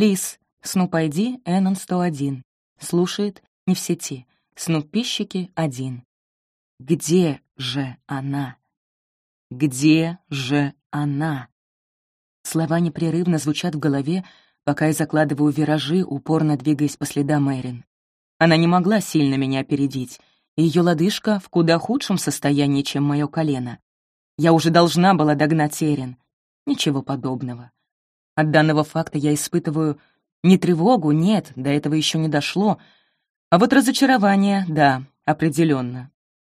Лис, Снуп ID, Эннон 101. Слушает, не в сети. Снуппищики один. Где же она? Где же она? Слова непрерывно звучат в голове, пока я закладываю виражи, упорно двигаясь по следам Эрин. Она не могла сильно меня опередить, ее лодыжка в куда худшем состоянии, чем мое колено. Я уже должна была догнать Эрин. Ничего подобного. От данного факта я испытываю не тревогу, нет, до этого еще не дошло, а вот разочарование, да, определенно.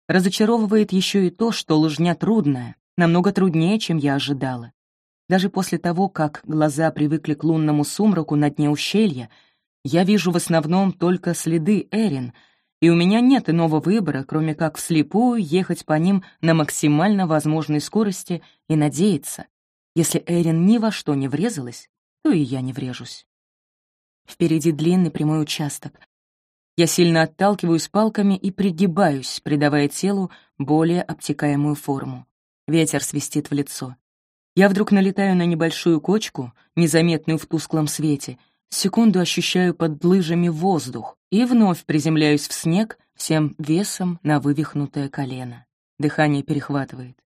Разочаровывает еще и то, что лыжня трудная, намного труднее, чем я ожидала. Даже после того, как глаза привыкли к лунному сумраку на дне ущелья, я вижу в основном только следы Эрин, и у меня нет иного выбора, кроме как вслепую ехать по ним на максимально возможной скорости и надеяться. Если Эрин ни во что не врезалась, то и я не врежусь. Впереди длинный прямой участок. Я сильно отталкиваюсь палками и пригибаюсь, придавая телу более обтекаемую форму. Ветер свистит в лицо. Я вдруг налетаю на небольшую кочку, незаметную в тусклом свете, секунду ощущаю под лыжами воздух и вновь приземляюсь в снег всем весом на вывихнутое колено. Дыхание перехватывает.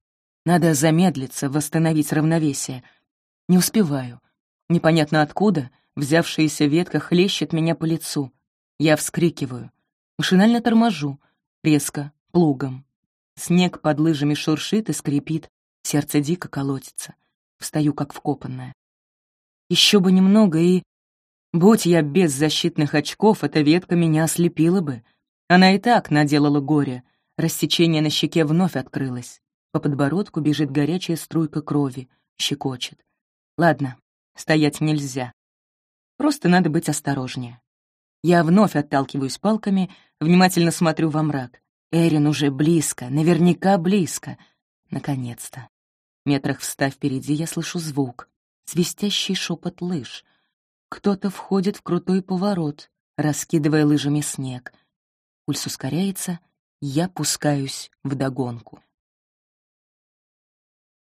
Надо замедлиться, восстановить равновесие. Не успеваю. Непонятно откуда взявшаяся ветка хлещет меня по лицу. Я вскрикиваю. Машинально торможу. Резко, плугом. Снег под лыжами шуршит и скрипит. Сердце дико колотится. Встаю, как вкопанная. Еще бы немного, и... Будь я без защитных очков, эта ветка меня ослепила бы. Она и так наделала горе. Рассечение на щеке вновь открылось. По подбородку бежит горячая струйка крови, щекочет. Ладно, стоять нельзя. Просто надо быть осторожнее. Я вновь отталкиваюсь палками, внимательно смотрю во мрак. Эрин уже близко, наверняка близко. Наконец-то. Метрах в ста впереди я слышу звук. Свистящий шепот лыж. Кто-то входит в крутой поворот, раскидывая лыжами снег. Пульс ускоряется, я пускаюсь в догонку.